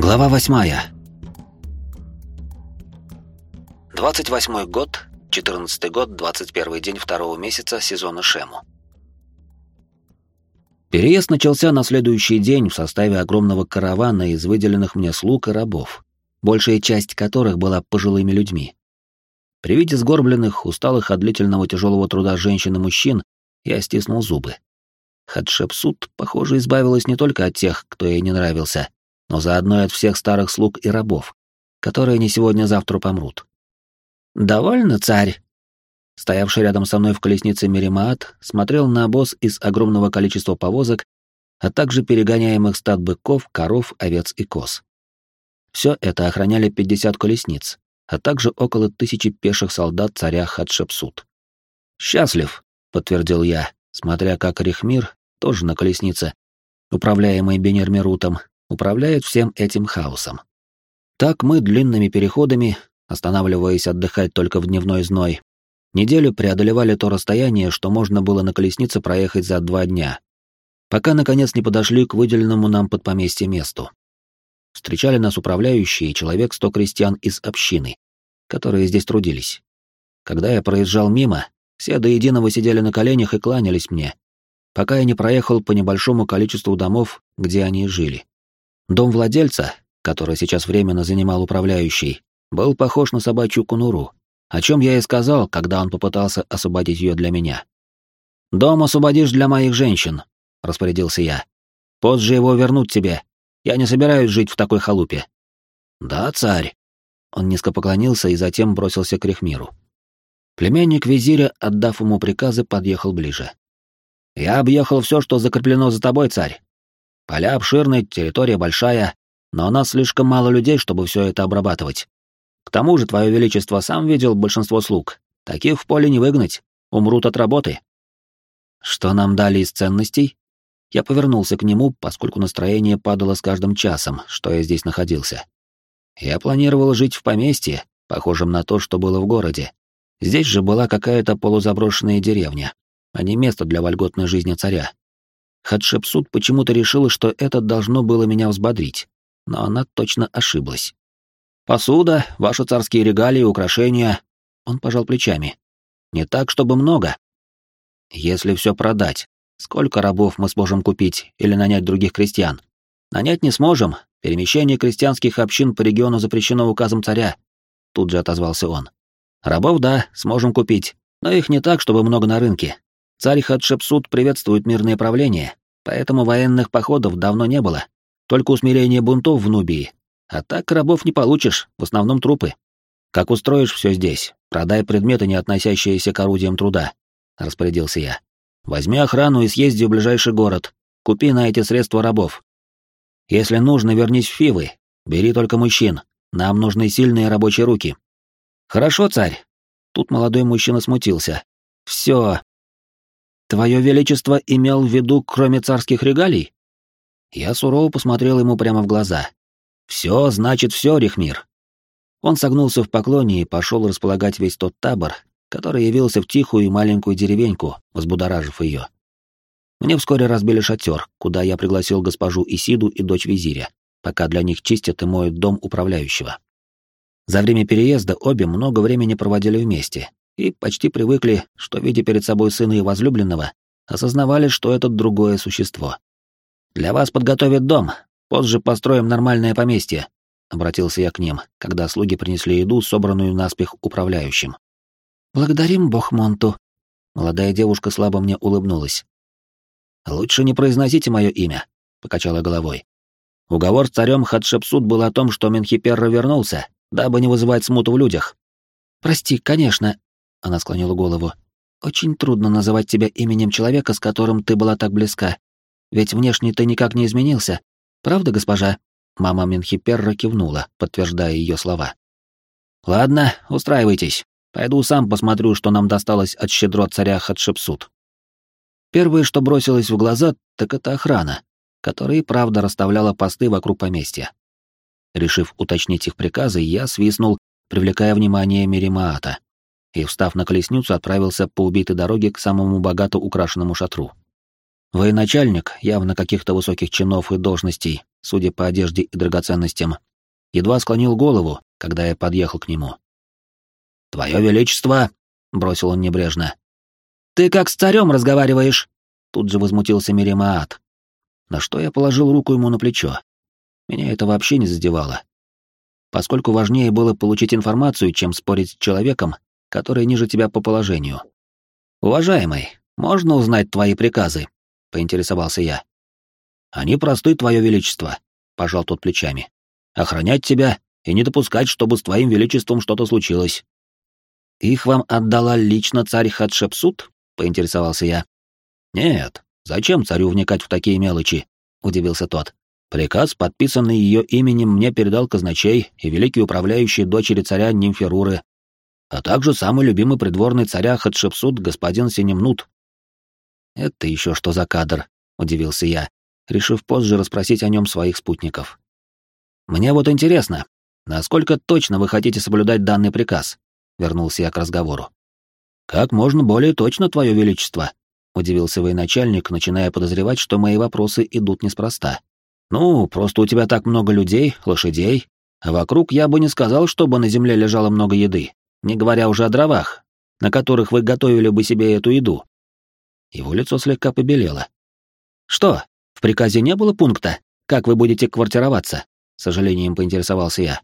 Глава восьмая. 28 год, 14 год, 21 день второго месяца сезона Шему. Переезд начался на следующий день в составе огромного каравана из выделенных мне слуг и рабов, большая часть которых была пожилыми людьми. При виде сгорбленных, усталых от длительного тяжелого труда женщин и мужчин, я стиснул зубы. Хатшепсут, похоже, избавилась не только от тех, кто ей не нравился, но заодно и от всех старых слуг и рабов, которые не сегодня-завтра помрут. «Довольно, царь?» Стоявший рядом со мной в колеснице Меримаат смотрел на обоз из огромного количества повозок, а также перегоняемых стад быков, коров, овец и коз. Все это охраняли 50 колесниц, а также около тысячи пеших солдат царя Хатшепсут. «Счастлив», — подтвердил я, смотря как Рихмир, тоже на колеснице, управляемый Бенермерутом, управляет всем этим хаосом. Так мы длинными переходами, останавливаясь отдыхать только в дневной зной, неделю преодолевали то расстояние, что можно было на колеснице проехать за два дня, пока, наконец, не подошли к выделенному нам под поместье месту. Встречали нас управляющие человек сто крестьян из общины, которые здесь трудились. Когда я проезжал мимо, все до единого сидели на коленях и кланялись мне, пока я не проехал по небольшому количеству домов, где они жили. Дом владельца, который сейчас временно занимал управляющий, был похож на собачью кунуру, о чем я и сказал, когда он попытался освободить ее для меня. «Дом освободишь для моих женщин», — распорядился я. «Позже его вернут тебе. Я не собираюсь жить в такой халупе». «Да, царь». Он низко поклонился и затем бросился к Рехмиру. Племянник визиря, отдав ему приказы, подъехал ближе. «Я объехал все, что закреплено за тобой, царь. Поля обширные, территория большая, но у нас слишком мало людей, чтобы все это обрабатывать. К тому же, Твое Величество, сам видел большинство слуг. Таких в поле не выгнать, умрут от работы. Что нам дали из ценностей? Я повернулся к нему, поскольку настроение падало с каждым часом, что я здесь находился. Я планировал жить в поместье, похожем на то, что было в городе. Здесь же была какая-то полузаброшенная деревня, а не место для вольготной жизни царя. Хатшепсут почему-то решила, что это должно было меня взбодрить, но она точно ошиблась. «Посуда, ваши царские регалии, украшения...» Он пожал плечами. «Не так, чтобы много. Если все продать, сколько рабов мы сможем купить или нанять других крестьян? Нанять не сможем, перемещение крестьянских общин по региону запрещено указом царя», тут же отозвался он. «Рабов, да, сможем купить, но их не так, чтобы много на рынке. Царь Хатшепсут приветствует мирное правление, поэтому военных походов давно не было. Только усмирение бунтов в Нубии. А так рабов не получишь, в основном трупы. Как устроишь все здесь, продай предметы, не относящиеся к орудиям труда, распорядился я. Возьми охрану и съезди в ближайший город. Купи на эти средства рабов. Если нужно, вернись в Фивы. Бери только мужчин. Нам нужны сильные рабочие руки. Хорошо, царь. Тут молодой мужчина смутился. Все, Твое Величество имел в виду, кроме царских регалий? Я сурово посмотрел ему прямо в глаза. Все значит все, Рихмир. Он согнулся в поклоне и пошел располагать весь тот табор, который явился в тихую и маленькую деревеньку, взбудоражив ее. Мне вскоре разбили шатер, куда я пригласил госпожу Исиду и дочь визиря, пока для них чистят и моют дом управляющего. За время переезда обе много времени проводили вместе, и почти привыкли, что, видя перед собой сына и возлюбленного, осознавали, что это другое существо. «Для вас подготовят дом, позже построим нормальное поместье», — обратился я к ним, когда слуги принесли еду, собранную наспех управляющим. «Благодарим Бохмонту», — молодая девушка слабо мне улыбнулась. «Лучше не произносите мое имя», — покачала головой. Уговор с царем Хатшепсут был о том, что Менхиперра вернулся, дабы не вызывать смуту в людях. «Прости, конечно, она склонила голову. Очень трудно называть тебя именем человека, с которым ты была так близка. Ведь внешне ты никак не изменился. Правда, госпожа? Мама Менхиперра кивнула, подтверждая ее слова. Ладно, устраивайтесь. Пойду сам посмотрю, что нам досталось от щедрот царя Хатшепсут. Первое, что бросилось в глаза, так это охрана, которая и правда расставляла посты вокруг поместья. Решив уточнить их приказы, я свистнул, привлекая внимание Меримаата и, встав на колесницу, отправился по убитой дороге к самому богато украшенному шатру. Военачальник, явно каких-то высоких чинов и должностей, судя по одежде и драгоценностям, едва склонил голову, когда я подъехал к нему. «Твое Величество!» — бросил он небрежно. «Ты как с царем разговариваешь!» Тут же возмутился Миримаат. На что я положил руку ему на плечо. Меня это вообще не задевало. Поскольку важнее было получить информацию, чем спорить с человеком, который ниже тебя по положению. «Уважаемый, можно узнать твои приказы?» — поинтересовался я. «Они просты, твое величество», — пожал тот плечами. «Охранять тебя и не допускать, чтобы с твоим величеством что-то случилось». «Их вам отдала лично царь Хатшепсут?» — поинтересовался я. «Нет, зачем царю вникать в такие мелочи?» — удивился тот. «Приказ, подписанный ее именем, мне передал казначей и великий управляющий дочери царя Нимферуры, а также самый любимый придворный царя Хатшепсут господин Синемнут, «Это еще что за кадр?» — удивился я, решив позже расспросить о нем своих спутников. «Мне вот интересно, насколько точно вы хотите соблюдать данный приказ?» — вернулся я к разговору. «Как можно более точно, Твое Величество», — удивился военачальник, начиная подозревать, что мои вопросы идут неспроста. «Ну, просто у тебя так много людей, лошадей, а вокруг я бы не сказал, чтобы на земле лежало много еды, не говоря уже о дровах, на которых вы готовили бы себе эту еду. Его лицо слегка побелело. «Что, в приказе не было пункта, как вы будете квартироваться?» — с сожалением поинтересовался я.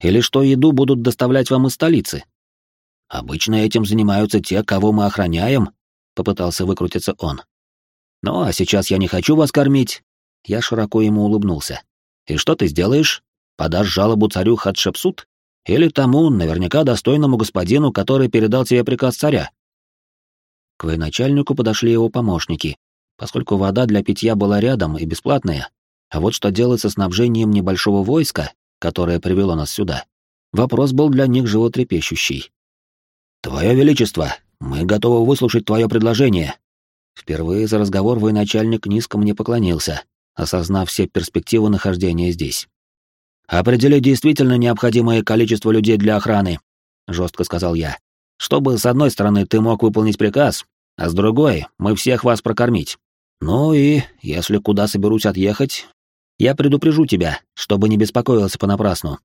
«Или что еду будут доставлять вам из столицы?» «Обычно этим занимаются те, кого мы охраняем», — попытался выкрутиться он. «Ну, а сейчас я не хочу вас кормить». Я широко ему улыбнулся. «И что ты сделаешь? Подашь жалобу царю Хатшепсут? Или тому, наверняка достойному господину, который передал тебе приказ царя?» К военачальнику подошли его помощники, поскольку вода для питья была рядом и бесплатная, а вот что делать со снабжением небольшого войска, которое привело нас сюда, вопрос был для них животрепещущий. «Твое Величество, мы готовы выслушать твое предложение». Впервые за разговор военачальник низко мне поклонился, осознав все перспективы нахождения здесь. «Определи действительно необходимое количество людей для охраны», — жестко сказал я чтобы, с одной стороны, ты мог выполнить приказ, а с другой — мы всех вас прокормить. Ну и, если куда соберусь отъехать, я предупрежу тебя, чтобы не беспокоился понапрасну».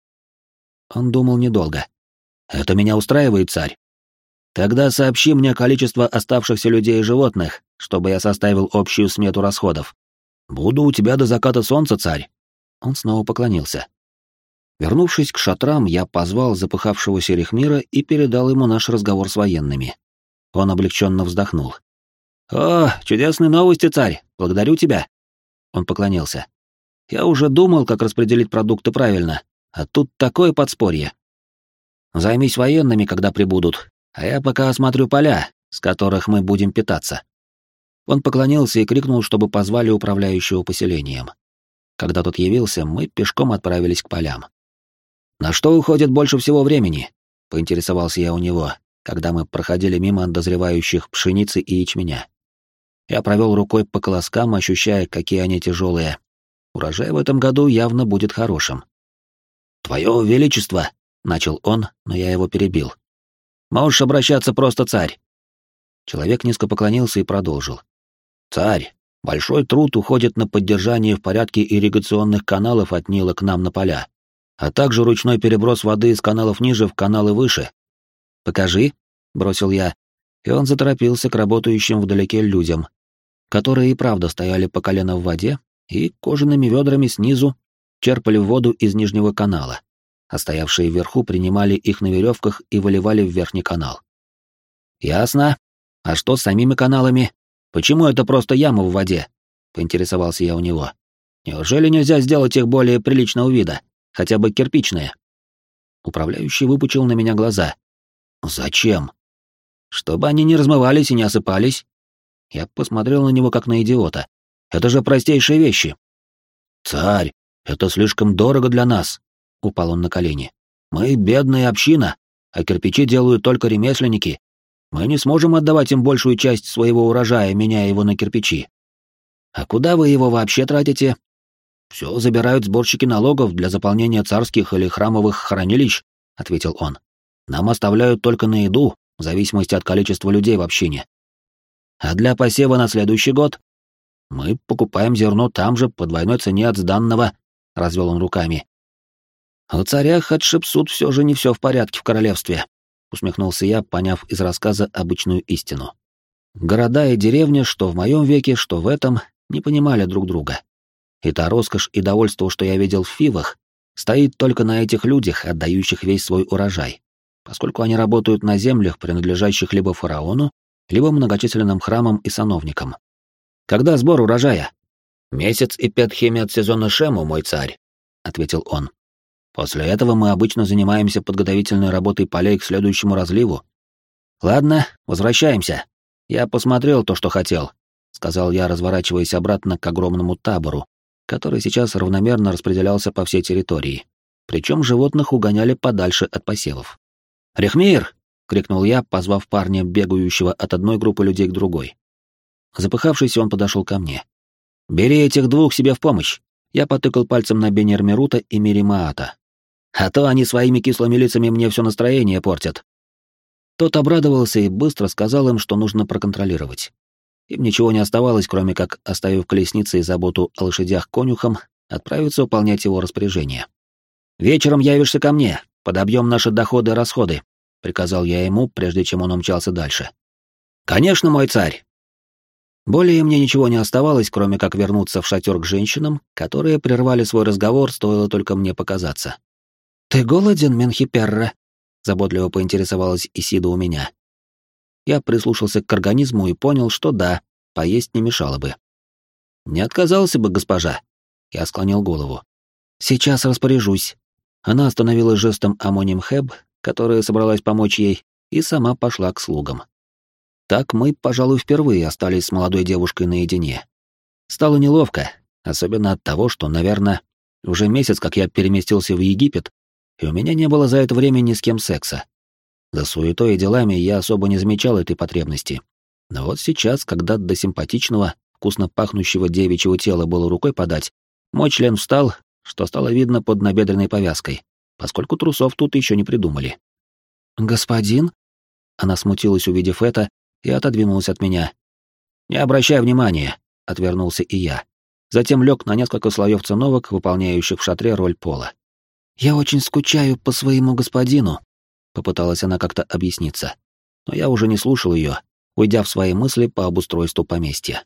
Он думал недолго. «Это меня устраивает, царь. Тогда сообщи мне количество оставшихся людей и животных, чтобы я составил общую смету расходов. Буду у тебя до заката солнца, царь». Он снова поклонился. Вернувшись к шатрам, я позвал запыхавшегося Рехмира и передал ему наш разговор с военными. Он облегченно вздохнул. «О, чудесные новости, царь! Благодарю тебя!» Он поклонился. «Я уже думал, как распределить продукты правильно, а тут такое подспорье. Займись военными, когда прибудут, а я пока осмотрю поля, с которых мы будем питаться». Он поклонился и крикнул, чтобы позвали управляющего поселением. Когда тот явился, мы пешком отправились к полям. «На что уходит больше всего времени?» — поинтересовался я у него, когда мы проходили мимо дозревающих пшеницы и ячменя. Я провел рукой по колоскам, ощущая, какие они тяжелые. Урожай в этом году явно будет хорошим. «Твое Величество!» — начал он, но я его перебил. «Можешь обращаться просто царь». Человек низко поклонился и продолжил. «Царь, большой труд уходит на поддержание в порядке ирригационных каналов от Нила к нам на поля а также ручной переброс воды из каналов ниже в каналы выше. «Покажи», — бросил я, и он заторопился к работающим вдалеке людям, которые и правда стояли по колено в воде и кожаными ведрами снизу черпали воду из нижнего канала, а стоявшие вверху принимали их на веревках и выливали в верхний канал. «Ясно. А что с самими каналами? Почему это просто яма в воде?» — поинтересовался я у него. «Неужели нельзя сделать их более приличного вида?» Хотя бы кирпичные. Управляющий выпучил на меня глаза. «Зачем?» «Чтобы они не размывались и не осыпались». Я посмотрел на него как на идиота. «Это же простейшие вещи». «Царь, это слишком дорого для нас», — упал он на колени. «Мы бедная община, а кирпичи делают только ремесленники. Мы не сможем отдавать им большую часть своего урожая, меняя его на кирпичи». «А куда вы его вообще тратите?» «Все забирают сборщики налогов для заполнения царских или храмовых хранилищ», — ответил он. «Нам оставляют только на еду, в зависимости от количества людей в общине. А для посева на следующий год? Мы покупаем зерно там же, по двойной цене от сданного, — развел он руками. У царя Хатшепсут все же не все в порядке в королевстве, — усмехнулся я, поняв из рассказа обычную истину. Города и деревни, что в моем веке, что в этом, не понимали друг друга. И та роскошь и довольство, что я видел в Фивах, стоит только на этих людях, отдающих весь свой урожай, поскольку они работают на землях, принадлежащих либо фараону, либо многочисленным храмам и сановникам. Когда сбор урожая? Месяц и пять хеми от сезона Шему, мой царь, ответил он. После этого мы обычно занимаемся подготовительной работой полей к следующему разливу. Ладно, возвращаемся. Я посмотрел то, что хотел, сказал я, разворачиваясь обратно к огромному табору, который сейчас равномерно распределялся по всей территории. Причем животных угоняли подальше от посевов. «Рехмир!» — крикнул я, позвав парня, бегающего от одной группы людей к другой. Запыхавшийся, он подошел ко мне. «Бери этих двух себе в помощь!» Я потыкал пальцем на Бенермерута и Миримаата. «А то они своими кислыми лицами мне все настроение портят!» Тот обрадовался и быстро сказал им, что нужно проконтролировать. Им ничего не оставалось, кроме как, оставив колесницы и заботу о лошадях конюхам, отправиться выполнять его распоряжение. «Вечером явишься ко мне, подобьем наши доходы и расходы», — приказал я ему, прежде чем он умчался дальше. «Конечно, мой царь!» Более мне ничего не оставалось, кроме как вернуться в шатер к женщинам, которые прервали свой разговор, стоило только мне показаться. «Ты голоден, Менхиперра?» — заботливо поинтересовалась Исида у меня. Я прислушался к организму и понял, что да, поесть не мешало бы. «Не отказался бы, госпожа?» Я склонил голову. «Сейчас распоряжусь». Она остановилась жестом Амоним Хэб, которая собралась помочь ей, и сама пошла к слугам. Так мы, пожалуй, впервые остались с молодой девушкой наедине. Стало неловко, особенно от того, что, наверное, уже месяц, как я переместился в Египет, и у меня не было за это время ни с кем секса. За суетой и делами я особо не замечал этой потребности. Но вот сейчас, когда до симпатичного, вкусно пахнущего девичьего тела было рукой подать, мой член встал, что стало видно под набедренной повязкой, поскольку трусов тут еще не придумали. «Господин?» Она смутилась, увидев это, и отодвинулась от меня. «Не обращай внимания», — отвернулся и я. Затем лег на несколько слоев циновок, выполняющих в шатре роль пола. «Я очень скучаю по своему господину», — попыталась она как-то объясниться. Но я уже не слушал ее, уйдя в свои мысли по обустройству поместья.